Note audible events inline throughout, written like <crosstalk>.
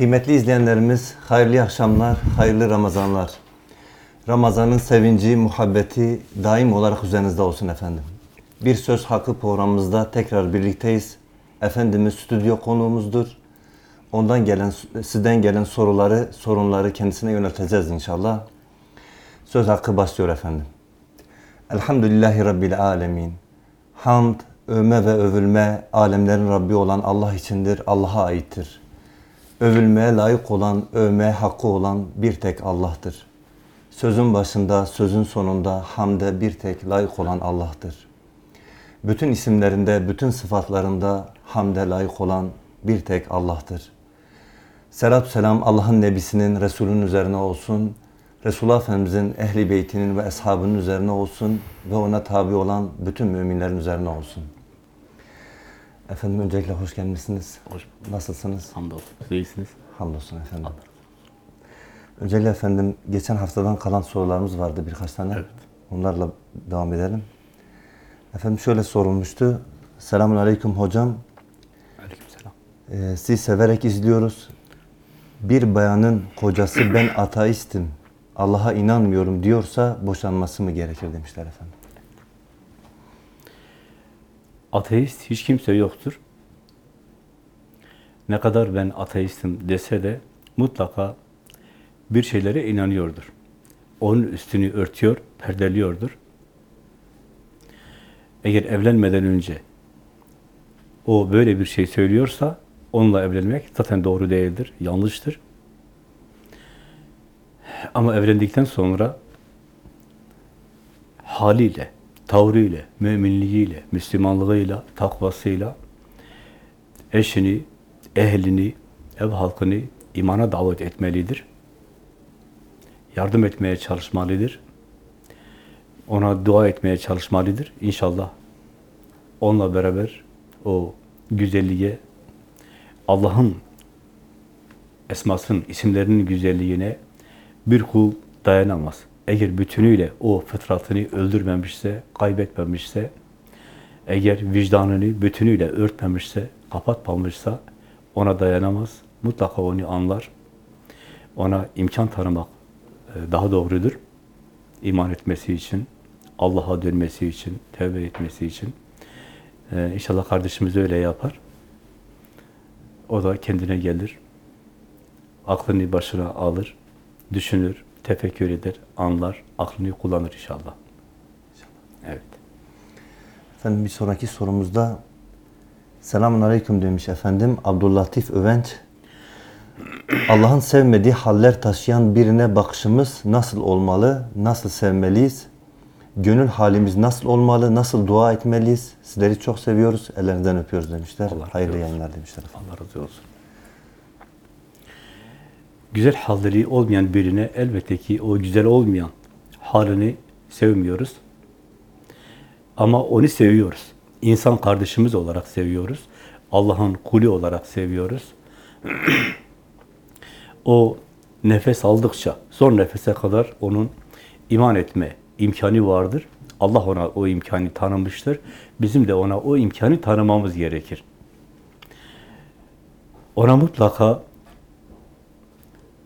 Kıymetli izleyenlerimiz, hayırlı akşamlar, hayırlı Ramazanlar. Ramazanın sevinci, muhabbeti daim olarak üzerinizde olsun efendim. Bir Söz Hakkı programımızda tekrar birlikteyiz. Efendimiz stüdyo konuğumuzdur. Ondan gelen, sizden gelen soruları, sorunları kendisine yönelteceğiz inşallah. Söz hakkı başlıyor efendim. Elhamdülillahi Rabbil Alemin. Hamd, övme ve övülme alemlerin Rabbi olan Allah içindir, Allah'a aittir. Övülmeye layık olan, övmeye hakkı olan bir tek Allah'tır. Sözün başında, sözün sonunda hamde bir tek layık olan Allah'tır. Bütün isimlerinde, bütün sıfatlarında hamde layık olan bir tek Allah'tır. Selatü selam Allah'ın Nebisinin, Resulünün üzerine olsun. Resulullah Efendimizin, Ehli Beytinin ve Eshabının üzerine olsun ve ona tabi olan bütün müminlerin üzerine olsun. Efendim öncelikle hoş gelmişsiniz. Hoş Nasılsınız? Hamdolsun. Siz iyisiniz. Hamdolsun efendim. Öncelikle efendim geçen haftadan kalan sorularımız vardı birkaç tane. Evet. Onlarla devam edelim. Efendim şöyle sorulmuştu. Selamun Aleyküm hocam. Aleykümselam. Ee, sizi severek izliyoruz. Bir bayanın kocası ben <clears throat> ateistim, Allah'a inanmıyorum diyorsa boşanması mı gerekir demişler efendim. Ateist hiç kimse yoktur. Ne kadar ben ateistim dese de mutlaka bir şeylere inanıyordur. Onun üstünü örtüyor, perdeliyordur. Eğer evlenmeden önce o böyle bir şey söylüyorsa onunla evlenmek zaten doğru değildir, yanlıştır. Ama evlendikten sonra haliyle, tavrıyla, müminliğiyle, Müslümanlığıyla, takvasıyla eşini, ehlini, ev halkını imana davet etmelidir. Yardım etmeye çalışmalıdır. Ona dua etmeye çalışmalıdır. İnşallah onunla beraber o güzelliğe, Allah'ın esmasının, isimlerinin güzelliğine bir kul dayanamaz. Eğer bütünüyle o fıtratını öldürmemişse, kaybetmemişse, eğer vicdanını bütünüyle örtmemişse, kapatmamışsa ona dayanamaz. Mutlaka onu anlar. Ona imkan tanımak e, daha doğrudur. İman etmesi için, Allah'a dönmesi için, tevbe etmesi için. Ee, inşallah kardeşimiz öyle yapar. O da kendine gelir. Aklını başına alır. Düşünür, tefekkür eder, anlar, aklını kullanır inşallah. Evet. Efendim bir sonraki sorumuzda Selamun Aleyküm demiş efendim Abdüllatif Övenç. Allah'ın sevmediği haller taşıyan birine bakışımız nasıl olmalı? Nasıl sevmeliyiz? Gönül halimiz nasıl olmalı? Nasıl dua etmeliyiz? Sizleri çok seviyoruz. Ellerinizden öpüyoruz demişler. Allah Hayırlı yayınlar demişler. efendim. Allah razı olsun. Güzel halleri olmayan birine elbette ki o güzel olmayan halini sevmiyoruz. Ama onu seviyoruz. İnsan kardeşimiz olarak seviyoruz. Allah'ın kulü olarak seviyoruz. <clears throat> o nefes aldıkça son nefese kadar onun iman etme imkanı vardır. Allah ona o imkanı tanımıştır. Bizim de ona o imkanı tanımamız gerekir. Ona mutlaka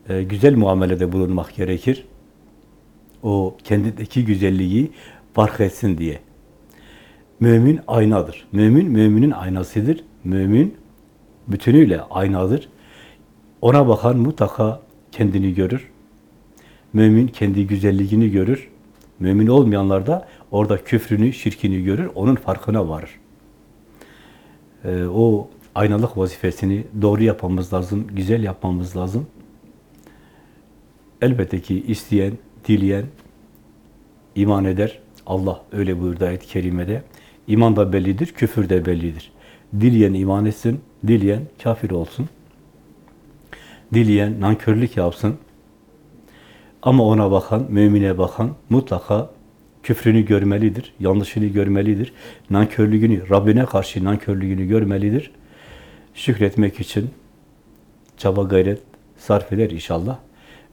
e, güzel muamelede bulunmak gerekir. O kendindeki güzelliği fark etsin diye. Mümin aynadır. Mümin, müminin aynasıdır. Mümin bütünüyle aynadır. Ona bakan mutlaka kendini görür. Mümin kendi güzelliğini görür. Mümin olmayanlar da orada küfrünü, şirkini görür. Onun farkına varır. Ee, o aynalık vazifesini doğru yapmamız lazım, güzel yapmamız lazım. Elbette ki isteyen, dileyen iman eder. Allah öyle buyurdu ayet-i kerimede. İman da bellidir, küfür de bellidir. Dileyen iman etsin, dileyen kafir olsun. Dileyen nankörlük yapsın. Ama ona bakan, mümine bakan mutlaka küfrünü görmelidir, yanlışını görmelidir. Nankörlüğünü, Rabbine karşı nankörlüğünü görmelidir. Şükretmek için çaba gayret sarf eder inşallah.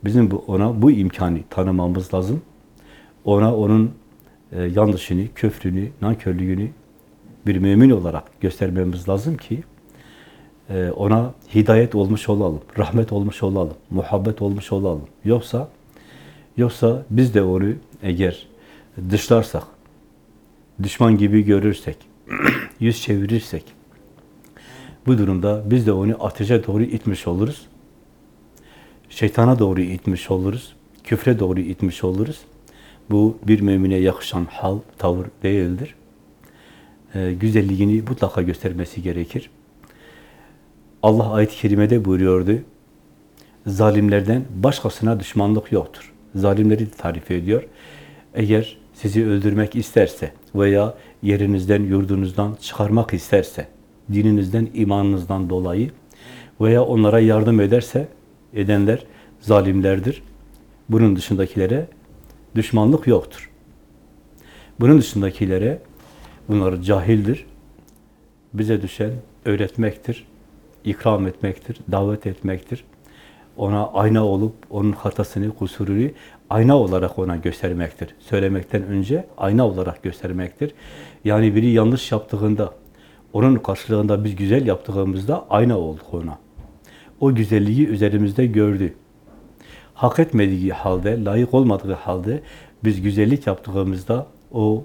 Bizim bu ona bu imkanı tanımamız lazım. Ona onun e, yanlışını, köfrünü, nankörlüğünü bir mümin olarak göstermemiz lazım ki e, ona hidayet olmuş olalım, rahmet olmuş olalım, muhabbet olmuş olalım. Yoksa yoksa biz de onu eğer dışlarsak, düşman gibi görürsek, <clears throat> yüz çevirirsek, bu durumda biz de onu ateşe doğru itmiş oluruz. Şeytana doğru itmiş oluruz. Küfre doğru itmiş oluruz. Bu bir mümine yakışan hal, tavır değildir. Ee, güzelliğini mutlaka göstermesi gerekir. Allah ayet-i kerimede buyuruyordu. Zalimlerden başkasına düşmanlık yoktur. Zalimleri tarif ediyor. Eğer sizi öldürmek isterse veya yerinizden, yurdunuzdan çıkarmak isterse, dininizden, imanınızdan dolayı veya onlara yardım ederse, edenler zalimlerdir. Bunun dışındakilere düşmanlık yoktur. Bunun dışındakilere bunlar cahildir. Bize düşen öğretmektir, ikram etmektir, davet etmektir. Ona ayna olup onun hatasını, kusurunu ayna olarak ona göstermektir. Söylemekten önce ayna olarak göstermektir. Yani biri yanlış yaptığında, onun karşılığında biz güzel yaptığımızda ayna olduk ona. O güzelliği üzerimizde gördü. Hak etmediği halde, layık olmadığı halde biz güzellik yaptığımızda o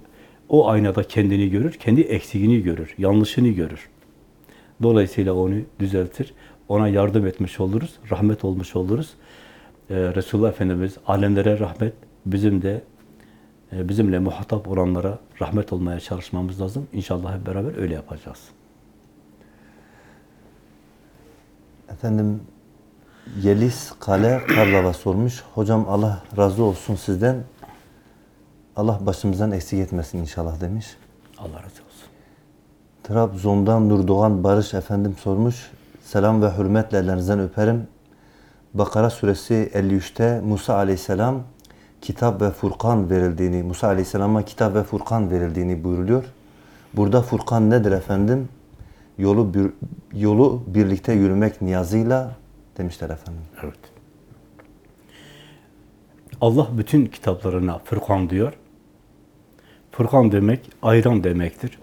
o aynada kendini görür, kendi eksiğini görür, yanlışını görür. Dolayısıyla onu düzeltir, ona yardım etmiş oluruz, rahmet olmuş oluruz. Ee, Resulullah Efendimiz alemlere rahmet, bizim de e, bizimle muhatap olanlara rahmet olmaya çalışmamız lazım. İnşallah hep beraber öyle yapacağız. Efendim Yeliz Kale Karlava sormuş. Hocam Allah razı olsun sizden. Allah başımızdan eksik etmesin inşallah demiş. Allah razı olsun. Trabzon'dan Nurdoğan Barış efendim sormuş. Selam ve hürmetle ellerinizden öperim. Bakara suresi 53'te Musa aleyhisselam kitap ve Furkan verildiğini, Musa aleyhisselama kitap ve Furkan verildiğini buyuruluyor. Burada Furkan nedir efendim? Yolu bir, yolu birlikte yürümek niyazıyla demişler efendim. Evet. Allah bütün kitaplarına Furkan diyor. Furkan demek ayıran demektir.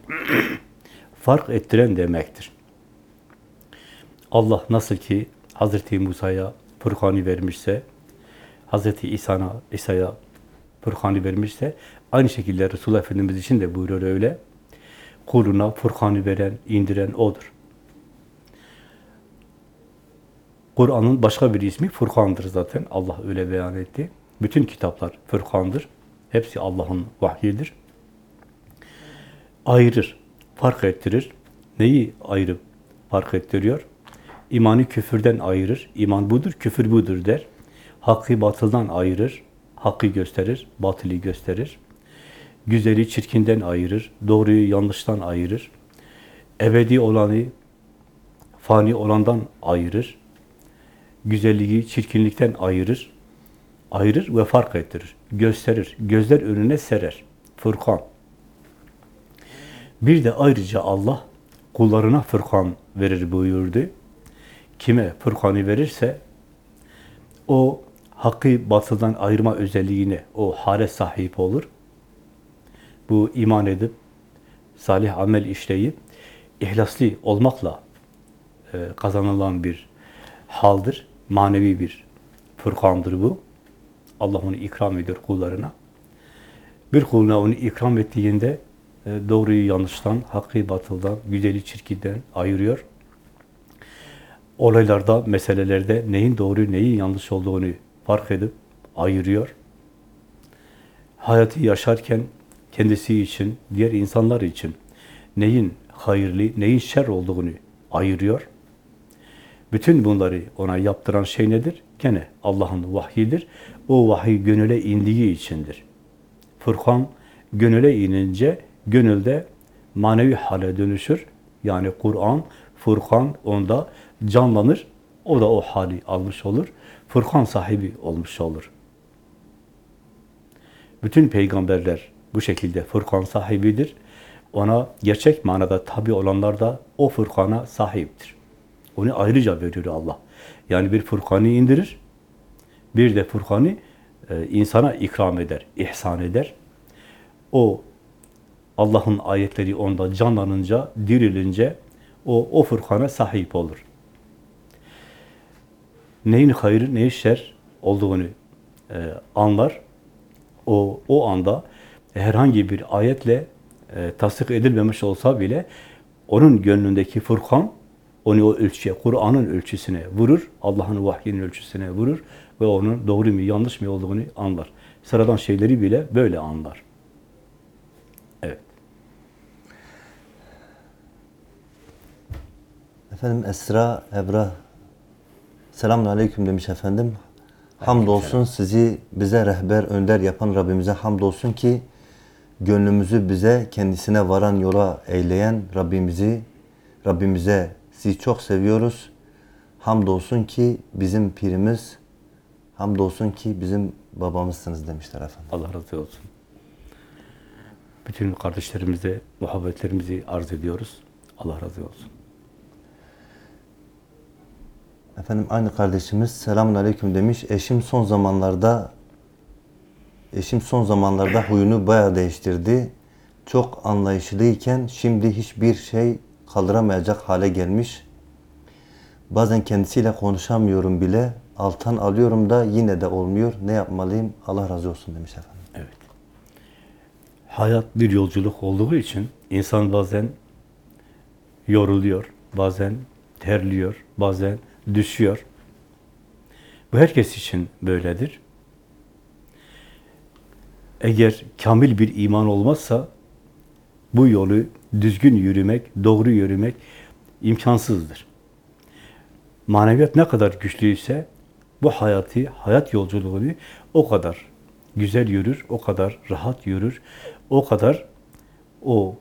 <clears throat> Fark ettiren demektir. Allah nasıl ki Hazreti Musa'ya Furkan'ı vermişse, Hazreti İsa'ya İsa'ya Furkan'ı vermişse, aynı şekilde Resulullah Efendimiz için de buyuruyor öyle. Kuluna Furkan'ı veren, indiren O'dur. Kur'an'ın başka bir ismi Furkan'dır zaten. Allah öyle beyan etti. Bütün kitaplar Furkan'dır. Hepsi Allah'ın vahyidir. Ayırır, fark ettirir. Neyi ayırıp fark ettiriyor? İmanı küfürden ayırır. İman budur, küfür budur der. Hakkı batıldan ayırır. Hakkı gösterir, batılı gösterir. Güzeli çirkinden ayırır. Doğruyu yanlıştan ayırır. Ebedi olanı fani olandan ayırır. Güzelliği çirkinlikten ayırır. Ayırır ve fark ettirir. Gösterir. Gözler önüne serer. Furkan. Bir de ayrıca Allah kullarına Furkan verir buyurdu. Kime Furkan'ı verirse o hakkı batıldan ayırma özelliğine o hale sahip olur. Bu iman edip salih amel işleyip ihlaslı olmakla e, kazanılan bir haldır. Manevi bir Furkan'dır bu. Allah onu ikram ediyor kullarına. Bir kuluna onu ikram ettiğinde e, doğruyu yanlıştan, hakkı batıldan, güzeli çirkinden ayırıyor. Olaylarda, meselelerde neyin doğru, neyin yanlış olduğunu fark edip ayırıyor. Hayatı yaşarken kendisi için, diğer insanlar için neyin hayırlı, neyin şer olduğunu ayırıyor. Bütün bunları ona yaptıran şey nedir? Gene Allah'ın vahyidir. O vahiy gönüle indiği içindir. Furkan gönüle inince gönülde manevi hale dönüşür. Yani Kur'an, Furkan onda canlanır. O da o hali almış olur. Furkan sahibi olmuş olur. Bütün peygamberler bu şekilde Furkan sahibidir. Ona gerçek manada tabi olanlar da o Furkan'a sahiptir. Onu ayrıca veriyor Allah. Yani bir Furkan'ı indirir, bir de Furkan'ı e, insana ikram eder, ihsan eder. O Allah'ın ayetleri onda canlanınca, dirilince o, o Furkan'a sahip olur. neyin hayır, neyin şer olduğunu e, anlar. O, o anda herhangi bir ayetle e, tasdik edilmemiş olsa bile onun gönlündeki Furkan onu o ölçüye, Kur'an'ın ölçüsüne vurur, Allah'ın vahyinin ölçüsüne vurur ve onun doğru mu yanlış mı olduğunu anlar. Sıradan şeyleri bile böyle anlar. Evet. Efendim Esra Ebra Selamun Aleyküm demiş efendim. Hamdolsun sizi bize rehber önder yapan Rabbimize hamdolsun ki gönlümüzü bize kendisine varan yola eyleyen Rabbimizi Rabbimize sizi çok seviyoruz. Hamdolsun ki bizim pirimiz hamdolsun ki bizim babamızsınız demişler efendim. Allah razı olsun. Bütün kardeşlerimize muhabbetlerimizi arz ediyoruz. Allah razı olsun. Efendim aynı kardeşimiz selamun aleyküm demiş. Eşim son zamanlarda eşim son zamanlarda huyunu bayağı değiştirdi. Çok anlayışlıyken şimdi hiçbir şey kaldıramayacak hale gelmiş. Bazen kendisiyle konuşamıyorum bile. Altan alıyorum da yine de olmuyor. Ne yapmalıyım? Allah razı olsun demiş efendim. Evet. Hayat bir yolculuk olduğu için insan bazen yoruluyor, bazen terliyor, bazen düşüyor. Bu herkes için böyledir. Eğer kamil bir iman olmazsa bu yolu düzgün yürümek, doğru yürümek imkansızdır. Maneviyat ne kadar güçlüyse bu hayatı, hayat yolculuğunu o kadar güzel yürür, o kadar rahat yürür, o kadar o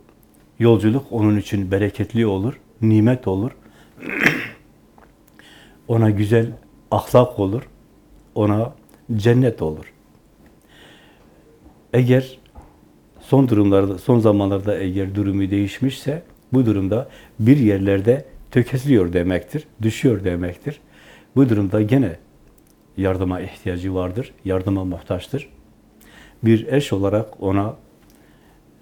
yolculuk onun için bereketli olur, nimet olur. <clears throat> ona güzel ahlak olur, ona cennet olur. Eğer son durumlarda, son zamanlarda eğer durumu değişmişse, bu durumda bir yerlerde tökezliyor demektir, düşüyor demektir. Bu durumda gene yardıma ihtiyacı vardır, yardıma muhtaçtır. Bir eş olarak ona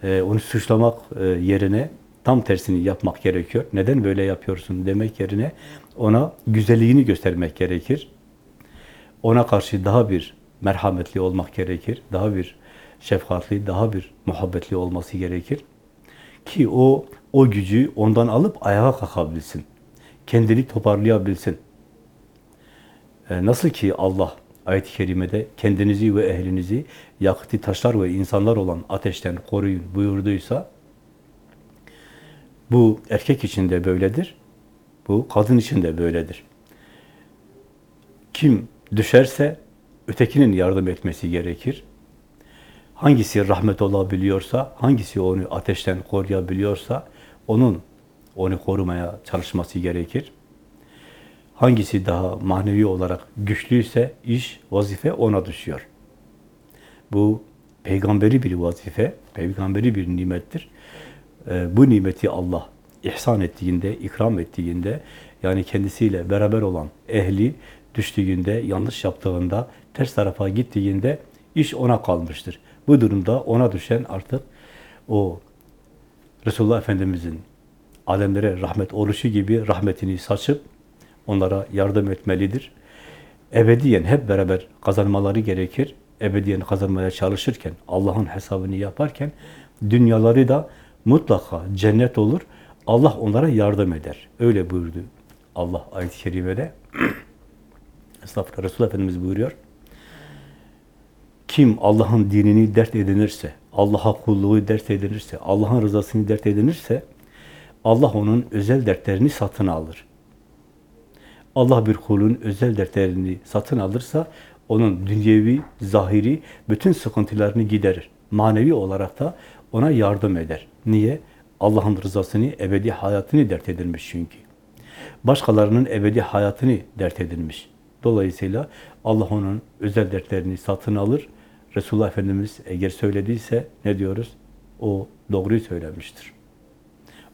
e, onu suçlamak e, yerine tam tersini yapmak gerekiyor. Neden böyle yapıyorsun demek yerine ona güzelliğini göstermek gerekir. Ona karşı daha bir merhametli olmak gerekir. Daha bir şefkatli, daha bir muhabbetli olması gerekir. Ki o o gücü ondan alıp ayağa kalkabilsin. Kendini toparlayabilsin. E, nasıl ki Allah ayet-i kerimede kendinizi ve ehlinizi yakıtı taşlar ve insanlar olan ateşten koruyun buyurduysa bu erkek için de böyledir. Bu kadın için de böyledir. Kim düşerse ötekinin yardım etmesi gerekir. Hangisi rahmet olabiliyorsa, hangisi onu ateşten koruyabiliyorsa onun onu korumaya çalışması gerekir. Hangisi daha manevi olarak güçlüyse iş, vazife ona düşüyor. Bu peygamberi bir vazife, peygamberi bir nimettir. Ee, bu nimeti Allah ihsan ettiğinde, ikram ettiğinde, yani kendisiyle beraber olan ehli düştüğünde, yanlış yaptığında, ters tarafa gittiğinde iş ona kalmıştır. Bu durumda ona düşen artık o Resulullah Efendimizin alemlere rahmet oluşu gibi rahmetini saçıp onlara yardım etmelidir. Ebediyen hep beraber kazanmaları gerekir. Ebediyen kazanmaya çalışırken, Allah'ın hesabını yaparken dünyaları da mutlaka cennet olur. Allah onlara yardım eder. Öyle buyurdu Allah ayet-i kerimede. <clears throat> Resulullah Efendimiz buyuruyor. Kim Allah'ın dinini dert edinirse, Allah'a kulluğu dert edinirse, Allah'ın rızasını dert edinirse, Allah onun özel dertlerini satın alır. Allah bir kulun özel dertlerini satın alırsa, onun dünyevi, zahiri bütün sıkıntılarını giderir. Manevi olarak da ona yardım eder. Niye? Allah'ın rızasını, ebedi hayatını dert edinmiş çünkü. Başkalarının ebedi hayatını dert edinmiş. Dolayısıyla Allah onun özel dertlerini satın alır. Resulullah Efendimiz eğer söylediyse ne diyoruz? O doğruyu söylemiştir.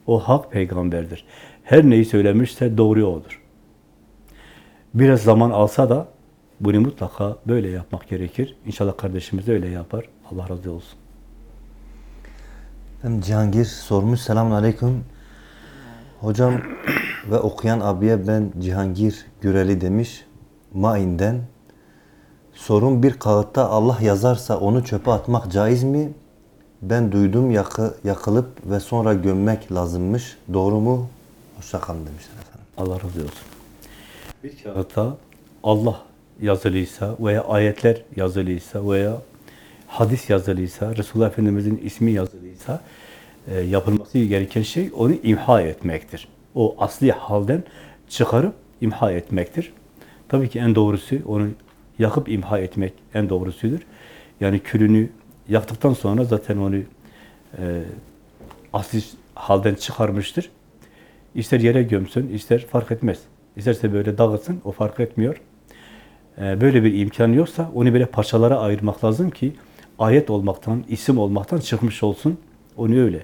O hak peygamberdir. Her neyi söylemişse doğru odur. Biraz zaman alsa da bunu mutlaka böyle yapmak gerekir. İnşallah kardeşimiz de öyle yapar. Allah razı olsun. Efendim Cihangir sormuş. Selamun Aleyküm. Hocam ve okuyan abiye ben Cihangir Güreli demiş. Main'den sorun bir kağıtta Allah yazarsa onu çöpe atmak caiz mi? Ben duydum yakı, yakılıp ve sonra gömmek lazımmış. Doğru mu? Hoşça kalın demişler efendim. Allah razı olsun. Bir kağıtta Allah yazılıysa veya ayetler yazılıysa veya hadis yazılıysa, Resulullah Efendimiz'in ismi yazılıysa e, yapılması gereken şey onu imha etmektir. O asli halden çıkarıp imha etmektir. Tabii ki en doğrusu onu yakıp imha etmek en doğrusudur. Yani külünü yaktıktan sonra zaten onu e, asli halden çıkarmıştır. İster yere gömsün, ister fark etmez. İsterse böyle dağıtsın, o fark etmiyor. Ee, böyle bir imkan yoksa onu böyle parçalara ayırmak lazım ki ayet olmaktan, isim olmaktan çıkmış olsun. Onu öyle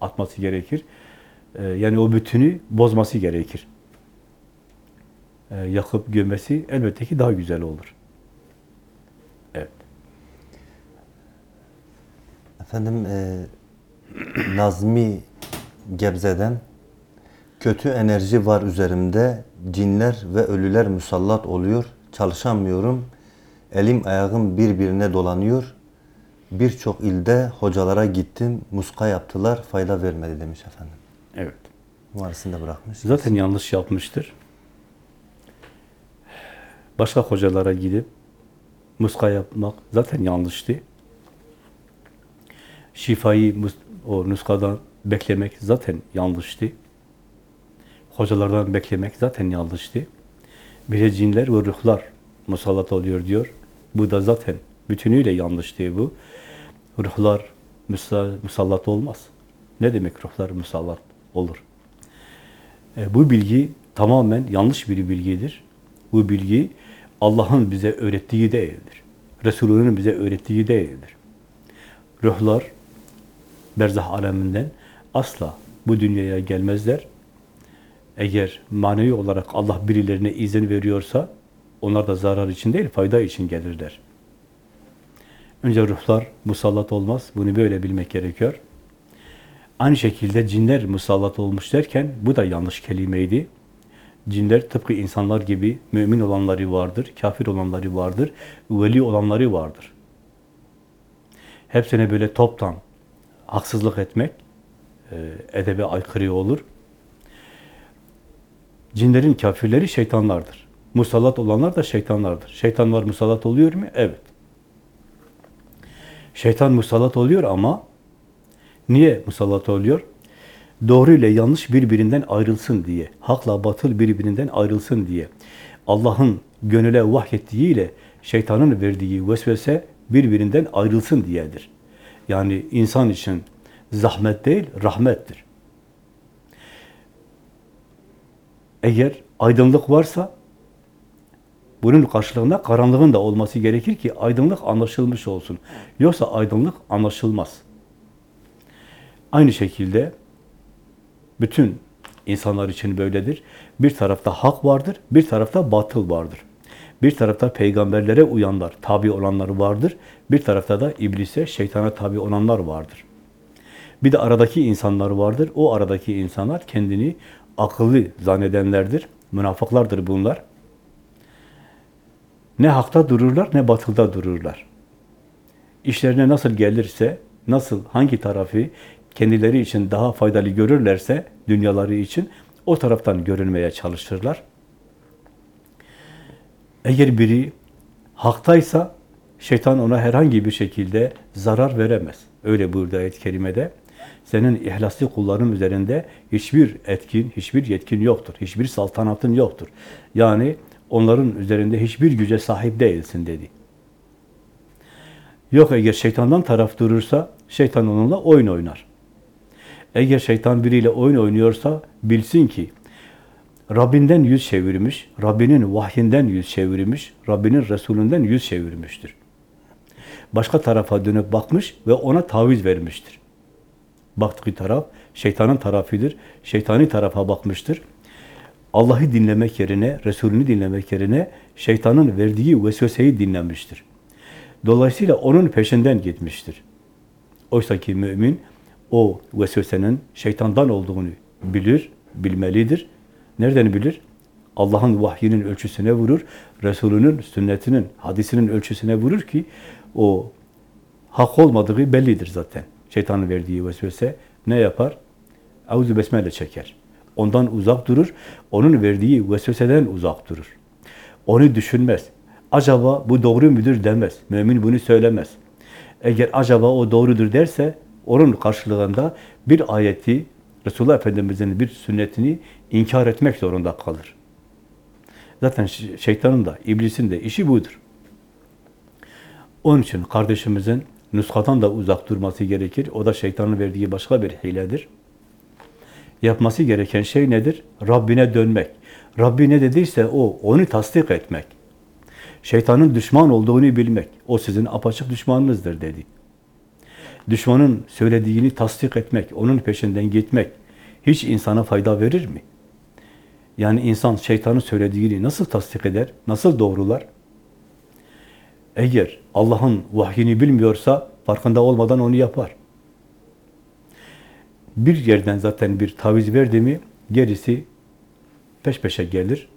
atması gerekir. Ee, yani o bütünü bozması gerekir. Ee, yakıp gömmesi elbette ki daha güzel olur. Evet. Efendim e, Nazmi Gebze'den kötü enerji var üzerimde. Cinler ve ölüler musallat oluyor. Çalışamıyorum. Elim ayağım birbirine dolanıyor. Birçok ilde hocalara gittim. Muska yaptılar. Fayda vermedi demiş efendim. Evet. Numarasını da bırakmış. Zaten yanlış yapmıştır. Başka hocalara gidip muska yapmak zaten yanlıştı. Şifayı o nuskadan beklemek zaten yanlıştı. Hocalardan beklemek zaten yanlıştı. Bir de cinler ve ruhlar musallat oluyor diyor. Bu da zaten bütünüyle yanlıştı bu. Ruhlar musa- musallat olmaz. Ne demek ruhlar musallat olur? E, bu bilgi tamamen yanlış bir bilgidir. Bu bilgi Allah'ın bize öğrettiği değildir. Resulünün bize öğrettiği değildir. Ruhlar berzah aleminden asla bu dünyaya gelmezler. Eğer manevi olarak Allah birilerine izin veriyorsa onlar da zarar için değil, fayda için gelirler. Önce ruhlar musallat olmaz. Bunu böyle bilmek gerekiyor. Aynı şekilde cinler musallat olmuş derken bu da yanlış kelimeydi. Cinler tıpkı insanlar gibi mümin olanları vardır, kafir olanları vardır, veli olanları vardır. Hepsine böyle toptan haksızlık etmek e, edebe aykırı olur. Cinlerin kafirleri şeytanlardır. Musallat olanlar da şeytanlardır. Şeytanlar musallat oluyor mu? Evet. Şeytan musallat oluyor ama niye musallat oluyor? Doğru ile yanlış birbirinden ayrılsın diye, hakla batıl birbirinden ayrılsın diye. Allah'ın gönüle vahyettiği ile şeytanın verdiği vesvese birbirinden ayrılsın diyedir. Yani insan için zahmet değil, rahmettir. Eğer aydınlık varsa bunun karşılığında karanlığın da olması gerekir ki aydınlık anlaşılmış olsun. Yoksa aydınlık anlaşılmaz. Aynı şekilde bütün insanlar için böyledir. Bir tarafta hak vardır, bir tarafta batıl vardır. Bir tarafta peygamberlere uyanlar, tabi olanlar vardır. Bir tarafta da iblise, şeytana tabi olanlar vardır. Bir de aradaki insanlar vardır. O aradaki insanlar kendini akıllı zannedenlerdir. Münafıklardır bunlar. Ne hakta dururlar ne batılda dururlar. İşlerine nasıl gelirse, nasıl hangi tarafı kendileri için daha faydalı görürlerse dünyaları için o taraftan görünmeye çalışırlar. Eğer biri haktaysa şeytan ona herhangi bir şekilde zarar veremez. Öyle buyurdu ayet-i kerimede. Senin ihlaslı kulların üzerinde hiçbir etkin, hiçbir yetkin yoktur. Hiçbir saltanatın yoktur. Yani onların üzerinde hiçbir güce sahip değilsin dedi. Yok eğer şeytandan taraf durursa şeytan onunla oyun oynar. Eğer şeytan biriyle oyun oynuyorsa bilsin ki Rabbinden yüz çevirmiş, Rabbinin vahyinden yüz çevirmiş, Rabbinin Resulünden yüz çevirmiştir. Başka tarafa dönüp bakmış ve ona taviz vermiştir. Baktığı taraf şeytanın tarafıdır. Şeytani tarafa bakmıştır. Allah'ı dinlemek yerine, Resulünü dinlemek yerine şeytanın verdiği vesveseyi dinlemiştir. Dolayısıyla onun peşinden gitmiştir. Oysa ki mümin o vesvesenin şeytandan olduğunu bilir, bilmelidir. Nereden bilir? Allah'ın vahyinin ölçüsüne vurur, Resulünün sünnetinin, hadisinin ölçüsüne vurur ki o hak olmadığı bellidir zaten. Şeytanın verdiği vesvese ne yapar? Auzu besmele çeker. Ondan uzak durur. Onun verdiği vesveseden uzak durur. Onu düşünmez. Acaba bu doğru mudur demez. Mümin bunu söylemez. Eğer acaba o doğrudur derse onun karşılığında bir ayeti Resulullah Efendimiz'in bir sünnetini inkar etmek zorunda kalır. Zaten ş- şeytanın da, iblisin de işi budur. Onun için kardeşimizin nuskadan da uzak durması gerekir. O da şeytanın verdiği başka bir hiledir. Yapması gereken şey nedir? Rabbine dönmek. Rabbi ne dediyse o, onu tasdik etmek. Şeytanın düşman olduğunu bilmek. O sizin apaçık düşmanınızdır dedi. Düşmanın söylediğini tasdik etmek, onun peşinden gitmek hiç insana fayda verir mi? Yani insan şeytanın söylediğini nasıl tasdik eder, nasıl doğrular? Eğer Allah'ın vahyini bilmiyorsa farkında olmadan onu yapar. Bir yerden zaten bir taviz verdi mi gerisi peş peşe gelir.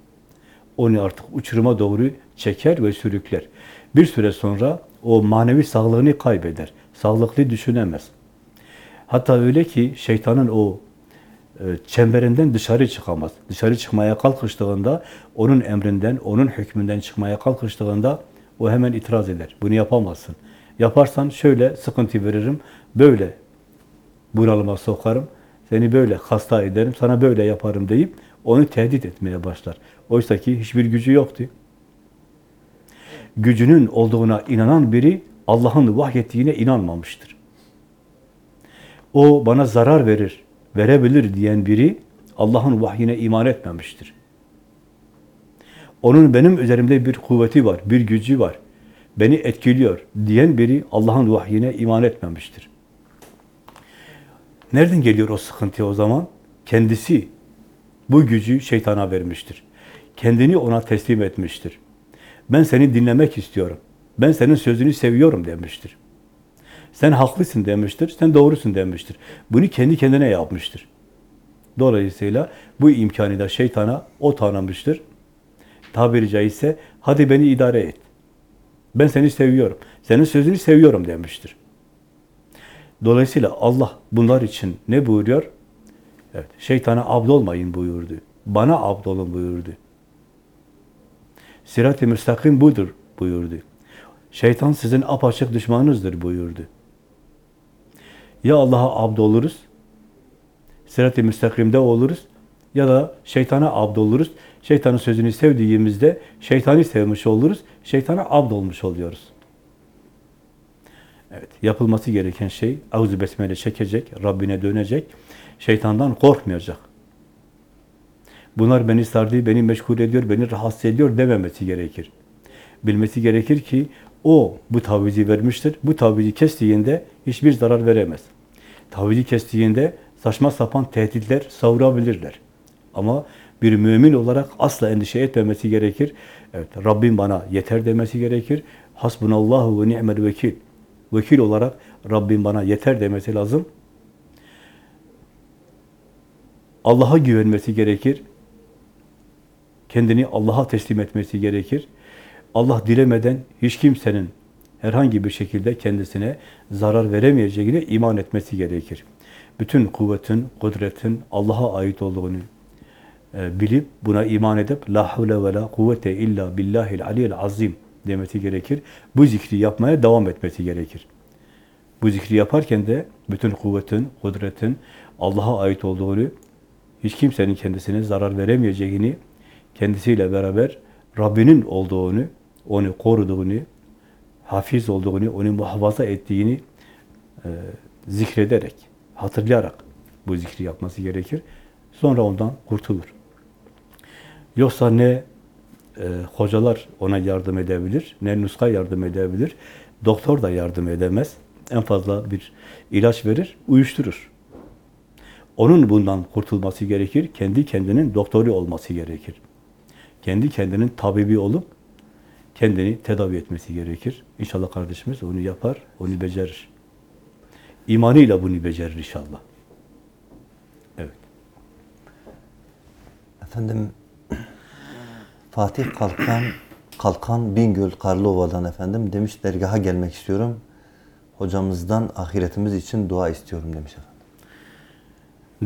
Onu artık uçuruma doğru çeker ve sürükler. Bir süre sonra o manevi sağlığını kaybeder. Sağlıklı düşünemez. Hatta öyle ki şeytanın o e, çemberinden dışarı çıkamaz. Dışarı çıkmaya kalkıştığında, onun emrinden, onun hükmünden çıkmaya kalkıştığında o hemen itiraz eder. Bunu yapamazsın. Yaparsan şöyle sıkıntı veririm, böyle bunalıma sokarım, seni böyle hasta ederim, sana böyle yaparım deyip onu tehdit etmeye başlar. Oysa ki hiçbir gücü yoktu. Gücünün olduğuna inanan biri Allah'ın vahyettiğine inanmamıştır. O bana zarar verir, verebilir diyen biri Allah'ın vahyine iman etmemiştir. Onun benim üzerimde bir kuvveti var, bir gücü var, beni etkiliyor diyen biri Allah'ın vahyine iman etmemiştir. Nereden geliyor o sıkıntı o zaman? Kendisi bu gücü şeytana vermiştir. Kendini ona teslim etmiştir. Ben seni dinlemek istiyorum. Ben senin sözünü seviyorum demiştir. Sen haklısın demiştir, sen doğrusun demiştir. Bunu kendi kendine yapmıştır. Dolayısıyla bu imkanı da şeytana o tanımıştır. Tabiri caizse hadi beni idare et. Ben seni seviyorum. Senin sözünü seviyorum demiştir. Dolayısıyla Allah bunlar için ne buyuruyor? Evet, şeytana abd olmayın buyurdu. Bana abd olun buyurdu. Sirat-i müstakim budur buyurdu. Şeytan sizin apaçık düşmanınızdır buyurdu. Ya Allah'a abd oluruz, sirat-i müstakimde oluruz ya da şeytana abd oluruz. Şeytanın sözünü sevdiğimizde şeytani sevmiş oluruz, şeytana abd olmuş oluyoruz. Evet, yapılması gereken şey Auzu besmele çekecek, Rabbine dönecek, şeytandan korkmayacak. Bunlar beni sardı, beni meşgul ediyor, beni rahatsız ediyor dememesi gerekir. Bilmesi gerekir ki o bu tavizi vermiştir. Bu tavizi kestiğinde hiçbir zarar veremez. Tavizi kestiğinde saçma sapan tehditler savurabilirler. Ama bir mümin olarak asla endişe etmemesi gerekir. Evet, Rabbim bana yeter demesi gerekir. Hasbunallahu ve ni'mel vekil. Vekil olarak Rabbim bana yeter demesi lazım. Allah'a güvenmesi gerekir. Kendini Allah'a teslim etmesi gerekir. Allah dilemeden hiç kimsenin herhangi bir şekilde kendisine zarar veremeyeceğine iman etmesi gerekir. Bütün kuvvetin, kudretin Allah'a ait olduğunu e, bilip buna iman edip la havle ve la kuvvete illa billahil aliyel azim demesi gerekir. Bu zikri yapmaya devam etmesi gerekir. Bu zikri yaparken de bütün kuvvetin, kudretin Allah'a ait olduğunu, hiç kimsenin kendisine zarar veremeyeceğini, kendisiyle beraber Rabbinin olduğunu, onu koruduğunu, hafiz olduğunu, onu muhafaza ettiğini e, zikrederek, hatırlayarak bu zikri yapması gerekir. Sonra ondan kurtulur. Yoksa ne e, hocalar ona yardım edebilir, ne nuska yardım edebilir, doktor da yardım edemez. En fazla bir ilaç verir, uyuşturur. Onun bundan kurtulması gerekir, kendi kendinin doktoru olması gerekir. Kendi kendinin tabibi olup, kendini tedavi etmesi gerekir. İnşallah kardeşimiz onu yapar, onu becerir. İmanıyla bunu becerir inşallah. Evet. Efendim Fatih Kalkan, Kalkan Bingöl Karlıova'dan efendim demiş dergaha gelmek istiyorum. Hocamızdan ahiretimiz için dua istiyorum demiş efendim.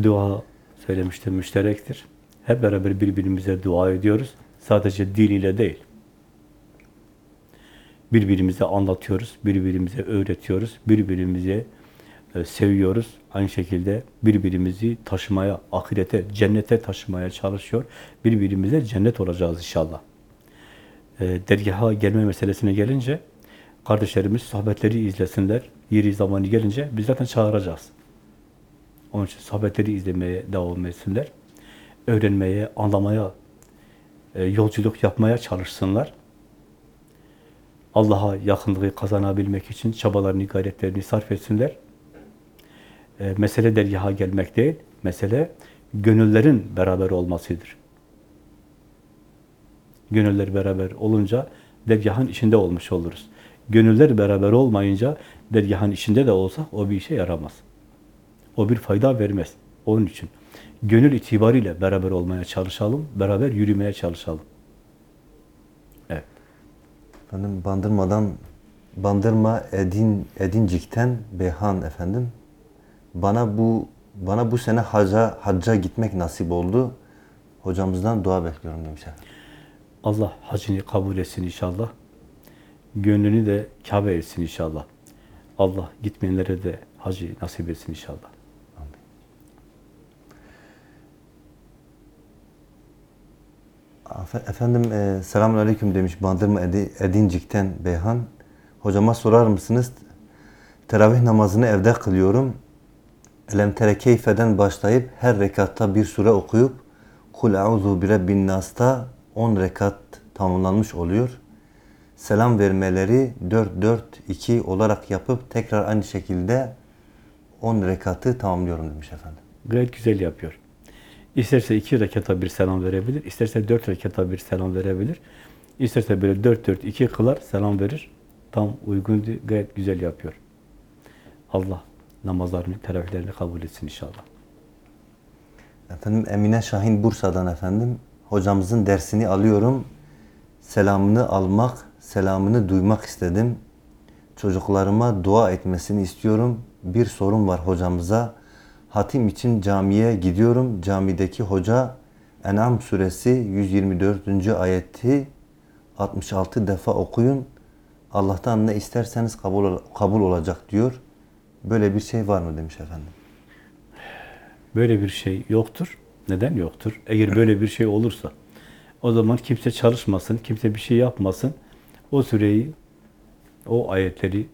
Dua söylemiştim müşterektir. Hep beraber birbirimize dua ediyoruz. Sadece dil ile değil. Birbirimize anlatıyoruz, birbirimize öğretiyoruz, birbirimize e, seviyoruz. Aynı şekilde birbirimizi taşımaya, ahirete, cennete taşımaya çalışıyor. Birbirimize cennet olacağız inşallah. E, dergaha gelme meselesine gelince, kardeşlerimiz sohbetleri izlesinler. Yeri zamanı gelince biz zaten çağıracağız. Onun için sohbetleri izlemeye devam etsinler. Öğrenmeye, anlamaya, e, yolculuk yapmaya çalışsınlar. Allah'a yakınlığı kazanabilmek için çabalarını, gayretlerini sarf etsinler. E, mesele dergaha gelmek değil, mesele gönüllerin beraber olmasıdır. Gönüller beraber olunca dergahın içinde olmuş oluruz. Gönüller beraber olmayınca dergahın içinde de olsa o bir işe yaramaz. O bir fayda vermez. Onun için gönül itibariyle beraber olmaya çalışalım, beraber yürümeye çalışalım. Efendim Bandırma'dan Bandırma Edin Edincik'ten Beyhan efendim. Bana bu bana bu sene haca hacca gitmek nasip oldu. Hocamızdan dua bekliyorum demiş. Allah hacını kabul etsin inşallah. Gönlünü de Kabe etsin inşallah. Allah gitmeyenlere de hacı nasip etsin inşallah. Efendim e, selamun aleyküm demiş Bandırma Edi- Edincik'ten Beyhan. Hocama sorar mısınız? Teravih namazını evde kılıyorum. Elem tere keyfeden başlayıp her rekatta bir sure okuyup Kul a'udhu bi rabbin nas'ta 10 rekat tamamlanmış oluyor. Selam vermeleri 4-4-2 olarak yapıp tekrar aynı şekilde 10 rekatı tamamlıyorum demiş efendim. Gayet güzel yapıyor. İsterse iki rekata bir selam verebilir, isterse dört rekata bir selam verebilir. İsterse böyle dört dört iki kılar, selam verir. Tam uygun, gayet güzel yapıyor. Allah namazlarını, teravihlerini kabul etsin inşallah. Efendim Emine Şahin Bursa'dan efendim. Hocamızın dersini alıyorum. Selamını almak, selamını duymak istedim. Çocuklarıma dua etmesini istiyorum. Bir sorun var hocamıza. Hatim için camiye gidiyorum. Camideki hoca En'am suresi 124. ayeti 66 defa okuyun. Allah'tan ne isterseniz kabul, kabul olacak diyor. Böyle bir şey var mı demiş efendim. Böyle bir şey yoktur. Neden yoktur? Eğer böyle bir şey olursa o zaman kimse çalışmasın, kimse bir şey yapmasın. O süreyi, o ayetleri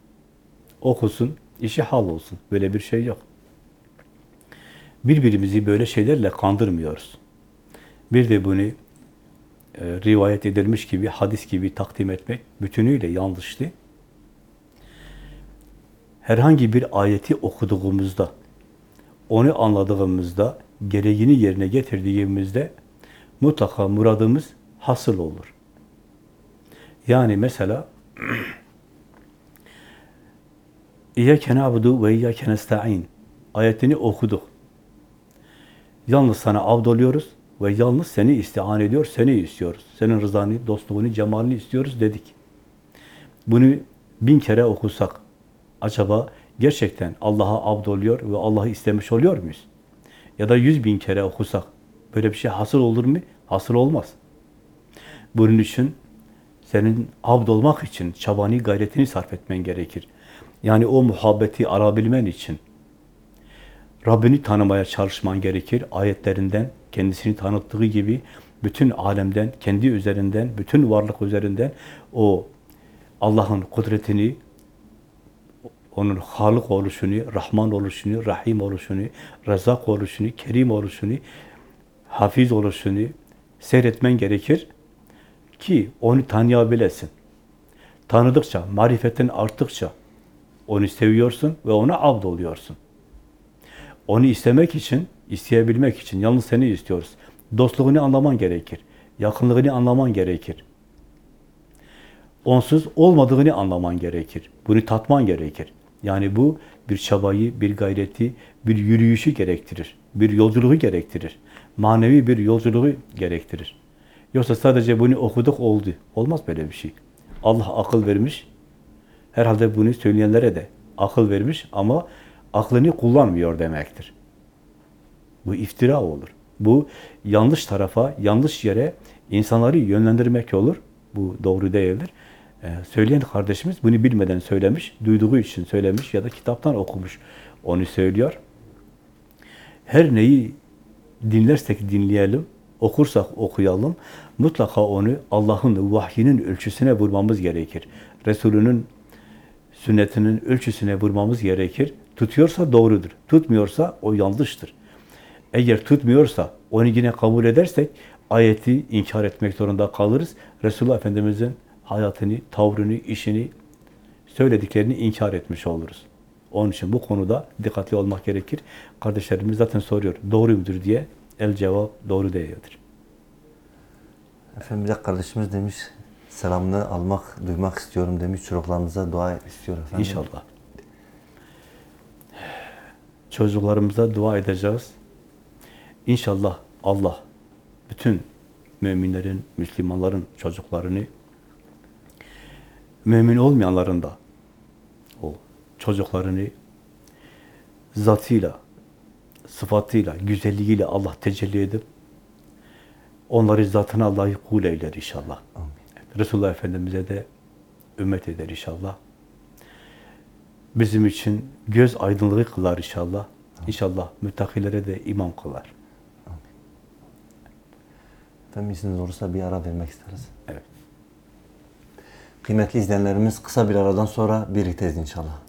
okusun, işi hal olsun. Böyle bir şey yok. Birbirimizi böyle şeylerle kandırmıyoruz. Bir de bunu e, rivayet edilmiş gibi, hadis gibi takdim etmek bütünüyle yanlıştı. Herhangi bir ayeti okuduğumuzda, onu anladığımızda, gereğini yerine getirdiğimizde mutlaka muradımız hasıl olur. Yani mesela <clears throat> İyyâke na'budu ve iyyâke nesta'in ayetini okuduk. Yalnız sana abd oluyoruz ve yalnız seni istihan ediyor, seni istiyoruz. Senin rızanı, dostluğunu, cemalini istiyoruz dedik. Bunu bin kere okusak acaba gerçekten Allah'a abd oluyor ve Allah'ı istemiş oluyor muyuz? Ya da yüz bin kere okusak böyle bir şey hasıl olur mu? Hasıl olmaz. Bunun için senin abd olmak için çabanı, gayretini sarf etmen gerekir. Yani o muhabbeti arabilmen için Rabbini tanımaya çalışman gerekir. Ayetlerinden, kendisini tanıttığı gibi bütün alemden, kendi üzerinden, bütün varlık üzerinden o Allah'ın kudretini, onun Halık oluşunu, Rahman oluşunu, Rahim oluşunu, Rezak oluşunu, Kerim oluşunu, Hafiz oluşunu seyretmen gerekir ki onu tanıyabilesin. Tanıdıkça, marifetin arttıkça onu seviyorsun ve ona abd oluyorsun. Onu istemek için, isteyebilmek için yalnız seni istiyoruz. Dostluğunu anlaman gerekir. Yakınlığını anlaman gerekir. Onsuz olmadığını anlaman gerekir. Bunu tatman gerekir. Yani bu bir çabayı, bir gayreti, bir yürüyüşü gerektirir. Bir yolculuğu gerektirir. Manevi bir yolculuğu gerektirir. Yoksa sadece bunu okuduk oldu. Olmaz böyle bir şey. Allah akıl vermiş. Herhalde bunu söyleyenlere de akıl vermiş ama aklını kullanmıyor demektir. Bu iftira olur. Bu yanlış tarafa, yanlış yere insanları yönlendirmek olur. Bu doğru değildir. Ee, söyleyen kardeşimiz bunu bilmeden söylemiş, duyduğu için söylemiş ya da kitaptan okumuş. Onu söylüyor. Her neyi dinlersek dinleyelim, okursak okuyalım, mutlaka onu Allah'ın vahyinin ölçüsüne vurmamız gerekir. Resulünün sünnetinin ölçüsüne vurmamız gerekir. Tutuyorsa doğrudur. Tutmuyorsa o yanlıştır. Eğer tutmuyorsa onu yine kabul edersek ayeti inkar etmek zorunda kalırız. Resulullah Efendimiz'in hayatını, tavrını, işini, söylediklerini inkar etmiş oluruz. Onun için bu konuda dikkatli olmak gerekir. Kardeşlerimiz zaten soruyor, doğru mudur diye. El cevap doğru değildir. Efendim bir de kardeşimiz demiş selamını almak, duymak istiyorum demiş. Çocuklarımıza dua istiyor efendim. İnşallah. Çocuklarımıza dua edeceğiz. İnşallah Allah bütün müminlerin, Müslümanların çocuklarını mümin olmayanların da o çocuklarını zatıyla, sıfatıyla, güzelliğiyle Allah tecelli edip onları zatına layık kul eyler inşallah. Resulullah Efendimiz'e de ümmet eder inşallah. Bizim için göz aydınlığı kılar inşallah. İnşallah müttakilere de imam kılar. Efendim izniniz olursa bir ara vermek isteriz. Evet. Kıymetli izleyenlerimiz kısa bir aradan sonra birlikteyiz inşallah.